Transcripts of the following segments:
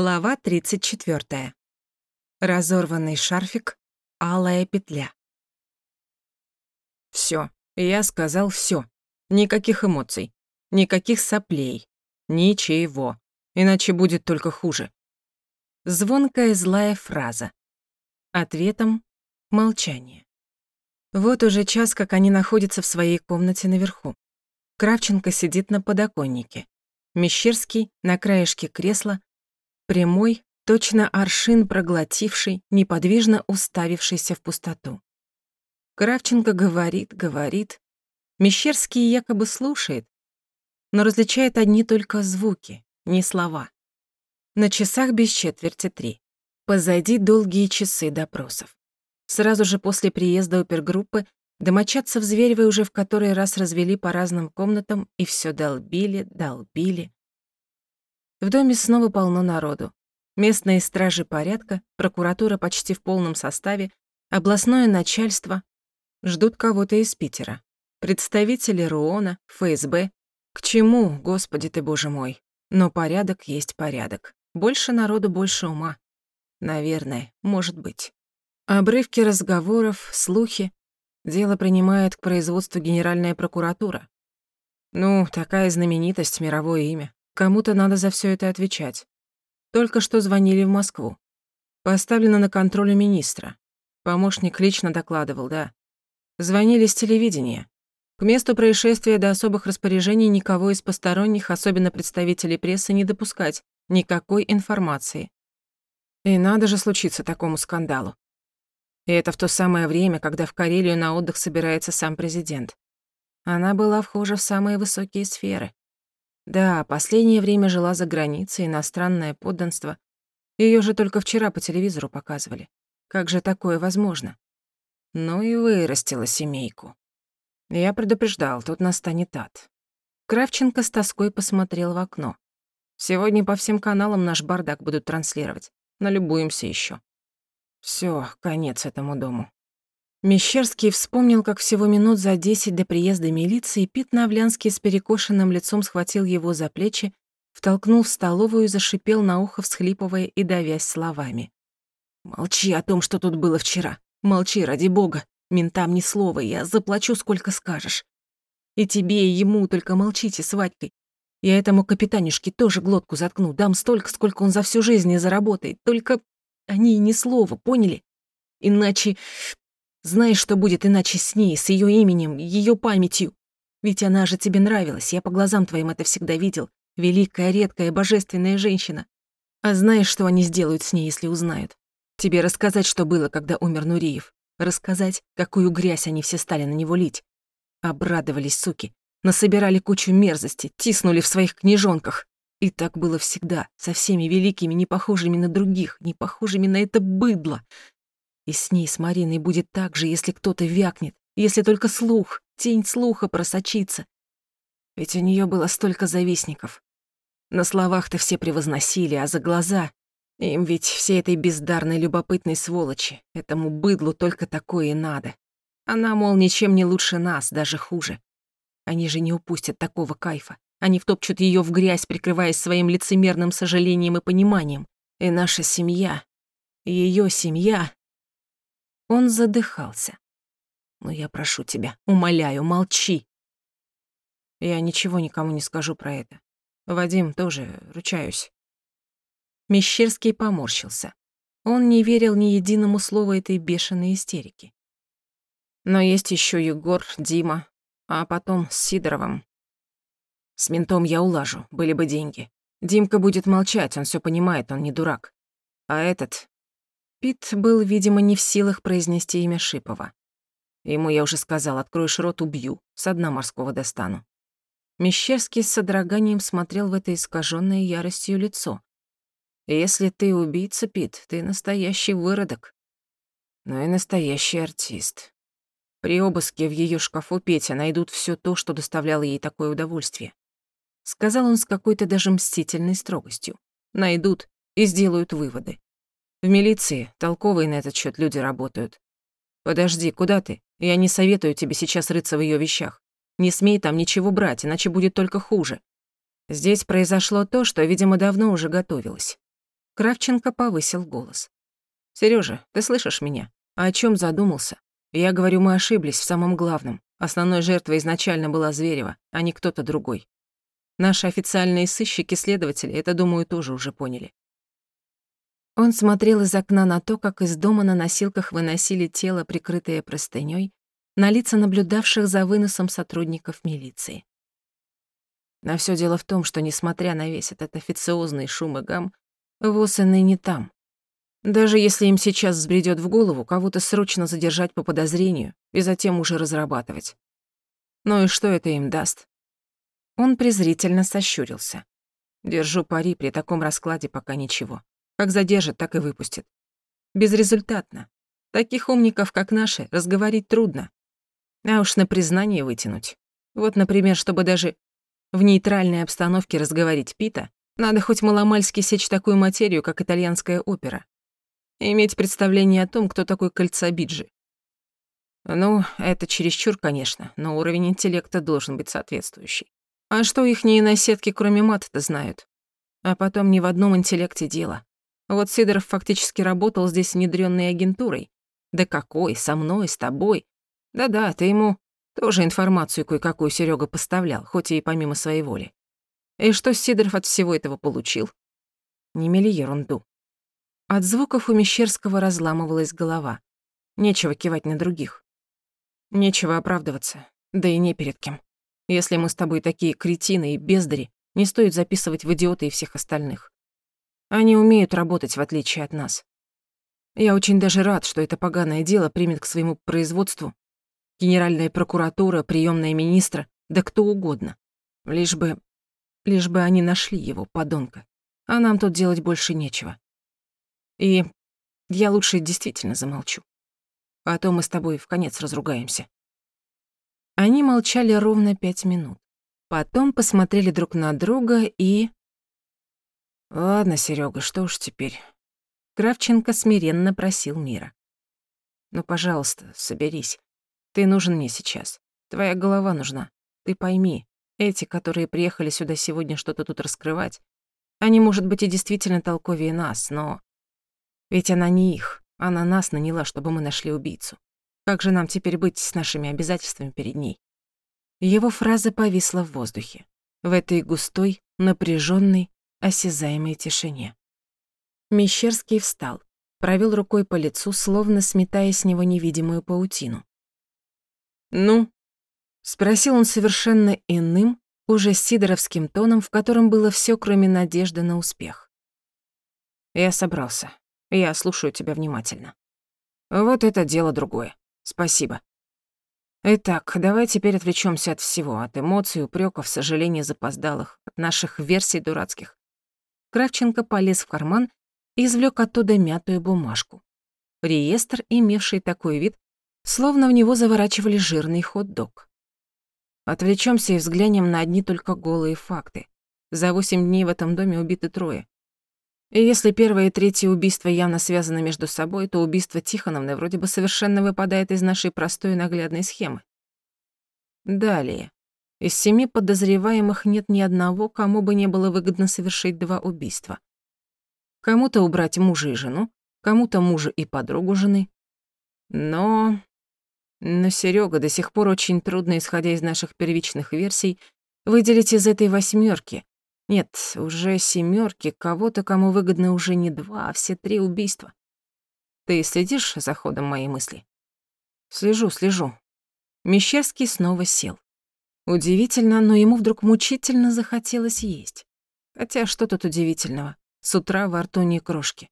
Глава 34. Разорванный шарфик, алая петля. Всё, я сказал всё. Никаких эмоций, никаких соплей, ничего. Иначе будет только хуже. Звонкая злая фраза. Ответом — молчание. Вот уже час, как они находятся в своей комнате наверху. Кравченко сидит на подоконнике. Мещерский на краешке кресла, Прямой, точно аршин проглотивший, неподвижно уставившийся в пустоту. Кравченко говорит, говорит. Мещерский якобы слушает, но различает одни только звуки, не слова. На часах без четверти три. Позади долгие часы допросов. Сразу же после приезда опергруппы домочадцев Зверевой уже в который раз развели по разным комнатам и все долбили, долбили. В доме снова полно народу. Местные стражи порядка, прокуратура почти в полном составе, областное начальство ждут кого-то из Питера. Представители РУОНа, ФСБ. К чему, господи ты, боже мой? Но порядок есть порядок. Больше народу, больше ума. Наверное, может быть. Обрывки разговоров, слухи. Дело принимает к производству Генеральная прокуратура. Ну, такая знаменитость, мировое имя. Кому-то надо за все это отвечать. Только что звонили в Москву. Поставлено на контроль у министра. Помощник лично докладывал, да. Звонили с телевидения. К месту происшествия до особых распоряжений никого из посторонних, особенно представителей прессы, не допускать. Никакой информации. И надо же случиться такому скандалу. И это в то самое время, когда в Карелию на отдых собирается сам президент. Она была вхожа в самые высокие сферы. Да, последнее время жила за границей, иностранное подданство. Ее же только вчера по телевизору показывали. Как же такое возможно? Ну и вырастила семейку. Я предупреждал, тут настанет ад. Кравченко с тоской посмотрел в окно. Сегодня по всем каналам наш бардак будут транслировать. Налюбуемся еще. Все, конец этому дому. Мещерский вспомнил, как всего минут за десять до приезда милиции Пит Навлянский с перекошенным лицом схватил его за плечи, втолкнул в столовую и зашипел на ухо, всхлипывая и давясь словами. «Молчи о том, что тут было вчера. Молчи, ради бога. Ментам ни слова, я заплачу, сколько скажешь. И тебе, и ему только молчите с Вадькой. Я этому капитанюшке тоже глотку заткну, дам столько, сколько он за всю жизнь не заработает. Только они ни слова, поняли? Иначе знаешь, что будет иначе с ней, с ее именем, ее памятью? Ведь она же тебе нравилась, я по глазам твоим это всегда видел. Великая, редкая, божественная женщина. А знаешь, что они сделают с ней, если узнают? Тебе рассказать, что было, когда умер Нуриев. Рассказать, какую грязь они все стали на него лить. Обрадовались, суки. Насобирали кучу мерзости, тиснули в своих книжонках. И так было всегда, со всеми великими, не похожими на других, не похожими на это быдло, и с ней, с Мариной, будет так же, если кто-то вякнет, если только слух, тень слуха просочится. Ведь у нее было столько завистников. На словах-то все превозносили, а за глаза... Им ведь всей этой бездарной любопытной сволочи, этому быдлу только такое и надо. Она, мол, ничем не лучше нас, даже хуже. Они же не упустят такого кайфа. Они втопчут ее в грязь, прикрываясь своим лицемерным сожалением и пониманием. И наша семья, ее семья он задыхался. «Но я прошу тебя, умоляю, молчи!» Я ничего никому не скажу про это. Вадим тоже, ручаюсь. Мещерский поморщился. Он не верил ни единому слову этой бешеной истерики. Но есть еще Егор, Дима, а потом с Сидоровым. С ментом я улажу, были бы деньги. Димка будет молчать, он все понимает, он не дурак. А этот, Пит был, видимо, не в силах произнести имя Шипова. Ему я уже сказал, откроешь рот, убью, с дна морского достану. Мещерский с содроганием смотрел в это искаженное яростью лицо. «Если ты убийца, Пит, ты настоящий выродок. Но и настоящий артист. При обыске в ее шкафу Петя найдут все то, что доставляло ей такое удовольствие. Сказал он с какой-то даже мстительной строгостью. Найдут и сделают выводы. В милиции толковые на этот счет люди работают. Подожди, куда ты? Я не советую тебе сейчас рыться в ее вещах. Не смей там ничего брать, иначе будет только хуже. Здесь произошло то, что, видимо, давно уже готовилось. Кравченко повысил голос. Сережа, ты слышишь меня? А о чем задумался? Я говорю, мы ошиблись в самом главном. Основной жертвой изначально была Зверева, а не кто-то другой. Наши официальные сыщики-следователи это, думаю, тоже уже поняли. Он смотрел из окна на то, как из дома на носилках выносили тело, прикрытое простынёй, на лица наблюдавших за выносом сотрудников милиции. Но всё дело в том, что, несмотря на весь этот официозный шум и гам, и не там. Даже если им сейчас взбредёт в голову кого-то срочно задержать по подозрению и затем уже разрабатывать. Ну и что это им даст? Он презрительно сощурился. Держу пари, при таком раскладе пока ничего. Как задержит, так и выпустит. Безрезультатно. Таких умников, как наши, разговорить трудно. А уж на признание вытянуть. Вот, например, чтобы даже в нейтральной обстановке разговорить Пита, надо хоть маломальски сечь такую материю, как итальянская опера иметь представление о том, кто такой Кальцабиджи. Ну, это чересчур, конечно, но уровень интеллекта должен быть соответствующий. А что их наседки, кроме мата-то, знают? А потом ни в одном интеллекте дело. Вот Сидоров фактически работал здесь внедрённой агентурой. Да какой, со мной, с тобой. Да-да, ты ему тоже информацию кое-какую Серёга поставлял, хоть и помимо своей воли. И что Сидоров от всего этого получил? Не мели ерунду. От звуков у Мещерского разламывалась голова. Нечего кивать на других. Нечего оправдываться, да и не перед кем. Если мы с тобой такие кретины и бездари, не стоит записывать в идиоты и всех остальных. Они умеют работать, в отличие от нас. Я очень даже рад, что это поганое дело примет к своему производству генеральная прокуратура, приемная министра, да кто угодно. Лишь бы... лишь бы они нашли его, подонка. А нам тут делать больше нечего. И я лучше действительно замолчу. А то мы с тобой в конец разругаемся. Они молчали ровно пять минут. Потом посмотрели друг на друга и... Ладно, Серега, что уж теперь. Кравченко смиренно просил мира. Ну, пожалуйста, соберись. Ты нужен мне сейчас. Твоя голова нужна. Ты пойми, эти, которые приехали сюда сегодня что-то тут раскрывать, они, может быть, и действительно толковее нас, но ведь она не их, она нас наняла, чтобы мы нашли убийцу. Как же нам теперь быть с нашими обязательствами перед ней? Его фраза повисла в воздухе, в этой густой, напряженной, осязаемой тишине. Мещерский встал, провел рукой по лицу, словно сметая с него невидимую паутину. «Ну?» — спросил он совершенно иным, уже сидоровским тоном, в котором было все, кроме надежды на успех. «Я собрался. Я слушаю тебя внимательно. Вот это дело другое. Спасибо. Итак, давай теперь отвлечемся от всего, от эмоций, упреков, сожалений запоздалых, от наших версий дурацких. Кравченко полез в карман и извлек оттуда мятую бумажку. Реестр, имевший такой вид, словно в него заворачивали жирный хот-дог. Отвлечемся и взглянем на одни только голые факты. За восемь дней в этом доме убиты трое. И если первое и третье убийства явно связаны между собой, то убийство Тихоновны вроде бы совершенно выпадает из нашей простой наглядной схемы. Далее. Из семи подозреваемых нет ни одного, кому бы не было выгодно совершить два убийства. Кому-то убрать мужа и жену, кому-то мужа и подругу жены. Но... Но Серега до сих пор очень трудно, исходя из наших первичных версий, выделить из этой восьмерки нет, уже семерки кого-то, кому выгодно уже не два, а все три убийства. Ты следишь за ходом моей мысли? Слежу, слежу. Мещерский снова сел. Удивительно, но ему вдруг мучительно захотелось есть. Хотя что тут удивительного? С утра во рту не крошки.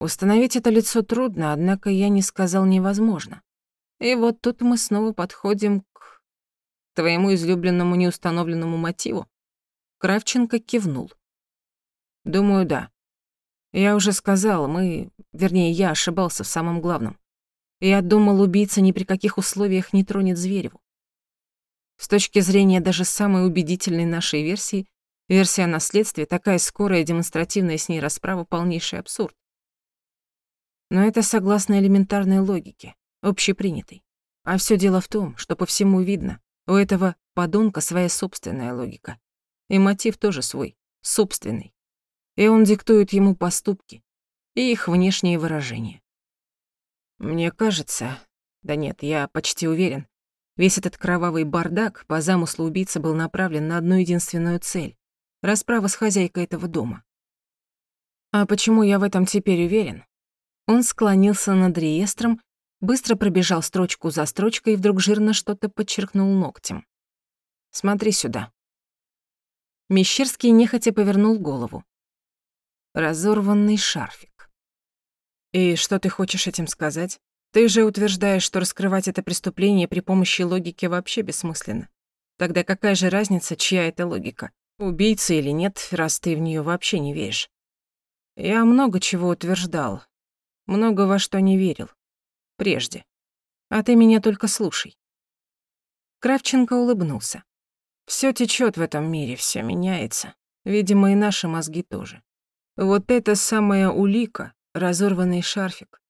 Установить это лицо трудно, однако я не сказал невозможно. И вот тут мы снова подходим к твоему излюбленному неустановленному мотиву. Кравченко кивнул. «Думаю, да. Я уже сказал, мы... Вернее, я ошибался в самом главном. Я думал, убийца ни при каких условиях не тронет Звереву. С точки зрения даже самой убедительной нашей версии, версия о наследстве, такая скорая демонстративная с ней расправа — полнейший абсурд. Но это согласно элементарной логике, общепринятой. А все дело в том, что по всему видно, у этого подонка своя собственная логика. И мотив тоже свой, собственный. и он диктует ему поступки и их внешние выражения. Мне кажется, да нет, я почти уверен, весь этот кровавый бардак по замыслу убийцы был направлен на одну единственную цель — расправа с хозяйкой этого дома. А почему я в этом теперь уверен? Он склонился над реестром, быстро пробежал строчку за строчкой и вдруг жирно что-то подчеркнул ногтем. «Смотри сюда». Мещерский нехотя повернул голову. Разорванный шарфик. «И что ты хочешь этим сказать? Ты же утверждаешь, что раскрывать это преступление при помощи логики вообще бессмысленно. Тогда какая же разница, чья это логика? Убийца или нет, раз ты в нее вообще не веришь? Я много чего утверждал, много во что не верил. Прежде. А ты меня только слушай. Кравченко улыбнулся. Все течет в этом мире, все меняется. Видимо, и наши мозги тоже. Вот это самая улика, разорванный шарфик,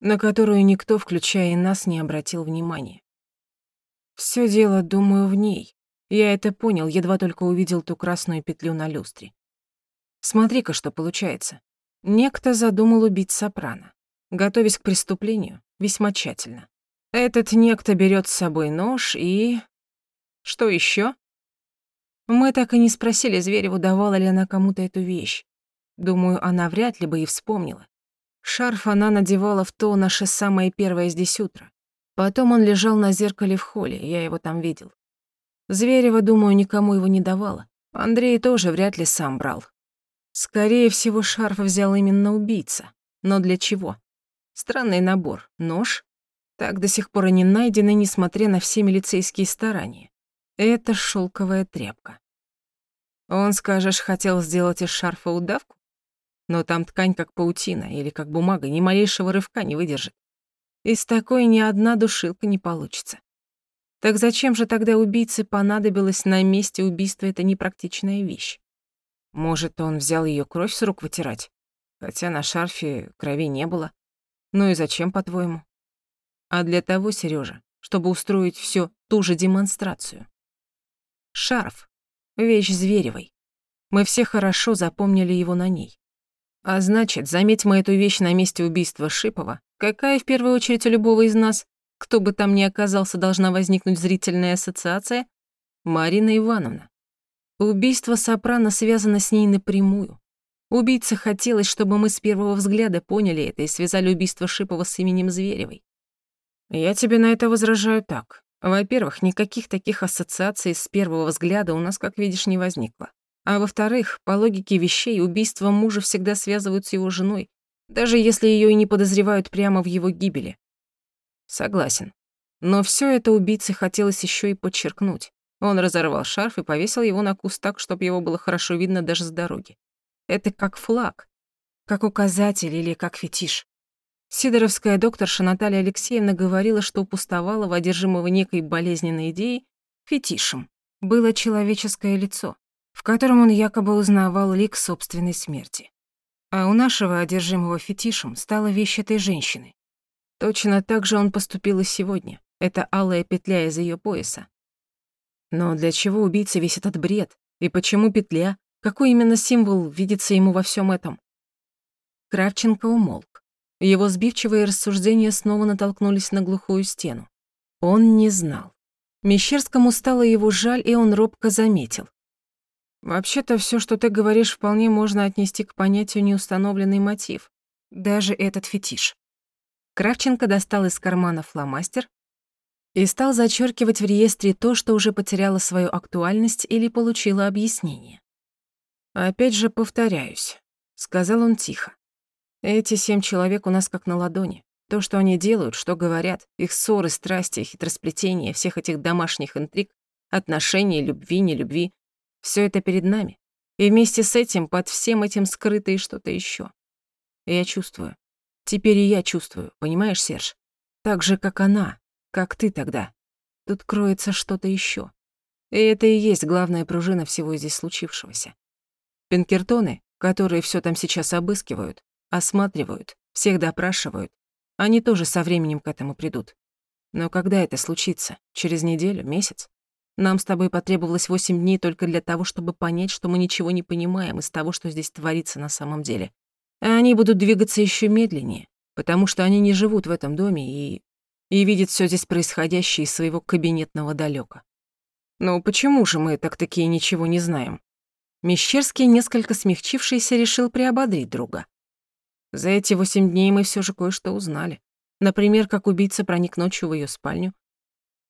на которую никто, включая и нас, не обратил внимания. Все дело, думаю, в ней. Я это понял, едва только увидел ту красную петлю на люстре. Смотри-ка, что получается. Некто задумал убить Сопрано, готовясь к преступлению весьма тщательно. Этот некто берет с собой нож и... Что еще? Мы так и не спросили Звереву, давала ли она кому-то эту вещь. Думаю, она вряд ли бы и вспомнила. Шарф она надевала в то наше самое первое здесь утро. Потом он лежал на зеркале в холле, я его там видел. Зверева, думаю, никому его не давала. Андрей тоже вряд ли сам брал. Скорее всего, шарф взял именно убийца. Но для чего? Странный набор. Нож? Так до сих пор и не найденный, несмотря на все милицейские старания. Это шелковая тряпка. Он, скажешь, хотел сделать из шарфа удавку? Но там ткань как паутина или как бумага, ни малейшего рывка не выдержит. Из такой ни одна душилка не получится. Так зачем же тогда убийце понадобилась на месте убийства эта непрактичная вещь? Может, он взял ее кровь с рук вытирать? Хотя на шарфе крови не было. Ну и зачем, по-твоему? А для того, Сережа, чтобы устроить всё ту же демонстрацию. Шарф. Вещь Зверевой. Мы все хорошо запомнили его на ней. А значит, заметь мы эту вещь на месте убийства Шипова, какая в первую очередь у любого из нас, кто бы там ни оказался, должна возникнуть зрительная ассоциация? Марина Ивановна. Убийство Сопрано связано с ней напрямую. Убийце хотелось, чтобы мы с первого взгляда поняли это и связали убийство Шипова с именем Зверевой. Я тебе на это возражаю так. Во-первых, никаких таких ассоциаций с первого взгляда у нас, как видишь, не возникло. А во-вторых, по логике вещей, убийство мужа всегда связывают с его женой, даже если ее и не подозревают прямо в его гибели. Согласен. Но все это убийце хотелось еще и подчеркнуть. Он разорвал шарф и повесил его на куст так, чтобы его было хорошо видно даже с дороги. Это как флаг, как указатель или как фетиш. Сидоровская докторша Наталья Алексеевна говорила, что у Пустовалова, одержимого некой болезненной идеей, фетишем, было человеческое лицо, в котором он якобы узнавал лик собственной смерти. А у нашего одержимого фетишем стала вещь этой женщины. Точно так же он поступил и сегодня. Это алая петля из ее пояса, но для чего убийце весь этот бред? И почему петля? Какой именно символ видится ему во всем этом? Кравченко умолк. Его сбивчивые рассуждения снова натолкнулись на глухую стену. Он не знал. Мещерскому стало его жаль, и он робко заметил. «Вообще-то все, что ты говоришь, вполне можно отнести к понятию неустановленный мотив. Даже этот фетиш». Кравченко достал из кармана фломастер и стал зачеркивать в реестре то, что уже потеряло свою актуальность или получило объяснение. «Опять же повторяюсь», — сказал он тихо. «Эти семь человек у нас как на ладони. То, что они делают, что говорят, их ссоры, страсти, хитросплетения, всех этих домашних интриг, отношений, любви, нелюбви — все это перед нами. И вместе с этим, под всем этим скрыто и что-то еще. Я чувствую. Теперь и я чувствую, понимаешь, Серж? Так же, как она, как ты тогда. Тут кроется что-то еще. И это и есть главная пружина всего здесь случившегося. Пинкертоны, которые все там сейчас обыскивают, осматривают, всех допрашивают, они тоже со временем к этому придут. Но когда это случится? Через неделю, месяц? Нам с тобой потребовалось восемь дней только для того, чтобы понять, что мы ничего не понимаем из того, что здесь творится на самом деле. А они будут двигаться еще медленнее, потому что они не живут в этом доме и... и видят все здесь происходящее из своего кабинетного далека. Ну почему же мы так-таки ничего не знаем? Мещерский, несколько смягчившийся, решил приободрить друга. За эти восемь дней мы все же кое-что узнали. Например, как убийца проник ночью в ее спальню.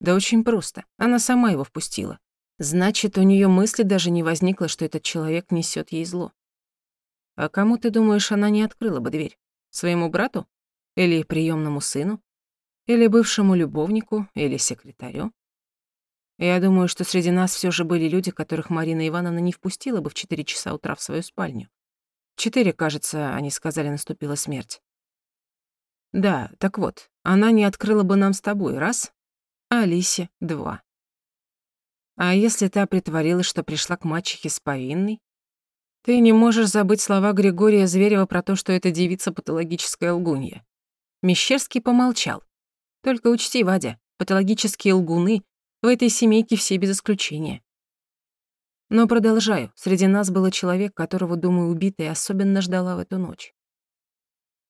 Да очень просто. Она сама его впустила. Значит, у нее мысли даже не возникло, что этот человек несет ей зло. А кому, ты думаешь, она не открыла бы дверь? Своему брату? Или приемному сыну? Или бывшему любовнику? Или секретарю? Я думаю, что среди нас все же были люди, которых Марина Ивановна не впустила бы в 4 часа утра в свою спальню. Четыре, кажется, они сказали, наступила смерть. Да, так вот, она не открыла бы нам с тобой, раз, Алисе — два. А если та притворилась, что пришла к мачехе с повинной? Ты не можешь забыть слова Григория Зверева про то, что это девица патологическая лгунья. Мещерский помолчал. Только учти, Вадя, патологические лгуны в этой семейке все без исключения. Но продолжаю. Среди нас был человек, которого, думаю, убитая особенно ждала в эту ночь.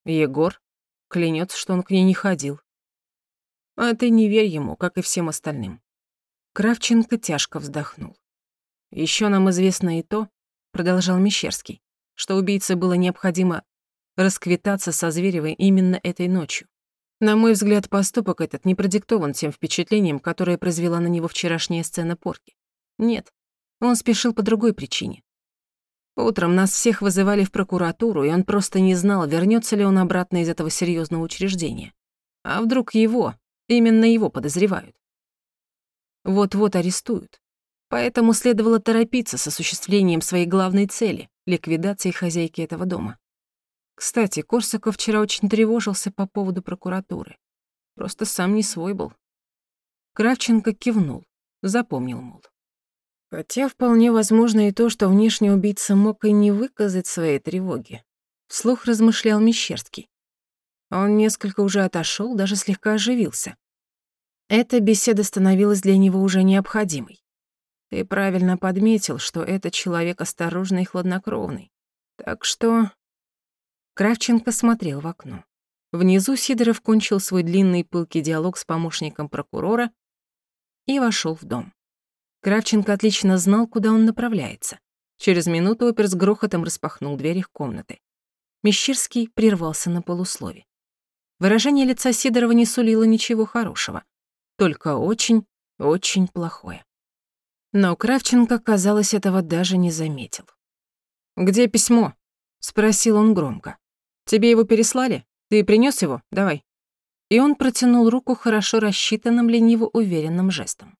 Егор клянется, что он к ней не ходил. А ты не верь ему, как и всем остальным. Кравченко тяжко вздохнул. Еще нам известно и то, продолжал Мещерский, что убийце было необходимо расквитаться со Зверевой именно этой ночью. На мой взгляд, поступок этот не продиктован тем впечатлением, которое произвела на него вчерашняя сцена порки. Нет, он спешил по другой причине. Утром нас всех вызывали в прокуратуру, и он просто не знал, вернется ли он обратно из этого серьезного учреждения. А вдруг его, именно его подозревают. Вот-вот арестуют. Поэтому следовало торопиться с осуществлением своей главной цели — ликвидации хозяйки этого дома. Кстати, Корсаков вчера очень тревожился по поводу прокуратуры. Просто сам не свой был. Кравченко кивнул, запомнил, мол. Хотя вполне возможно и то, что внешний убийца мог и не выказать своей тревоги. Вслух размышлял Мещерский. Он несколько уже отошел, даже слегка оживился. Эта беседа становилась для него уже необходимой. Ты правильно подметил, что этот человек осторожный и хладнокровный. Так что Кравченко смотрел в окно. Внизу Сидоров кончил свой длинный пылкий диалог с помощником прокурора и вошел в дом. Кравченко отлично знал, куда он направляется. Через минуту опер с грохотом распахнул дверь их комнаты. Мещерский прервался на полуслове. Выражение лица Сидорова не сулило ничего хорошего, только очень, очень плохое. Но Кравченко, казалось, этого даже не заметил. «Где письмо?» — спросил он громко. Тебе его переслали? Ты принёс его? Давай». И он протянул руку хорошо рассчитанным лениво уверенным жестом.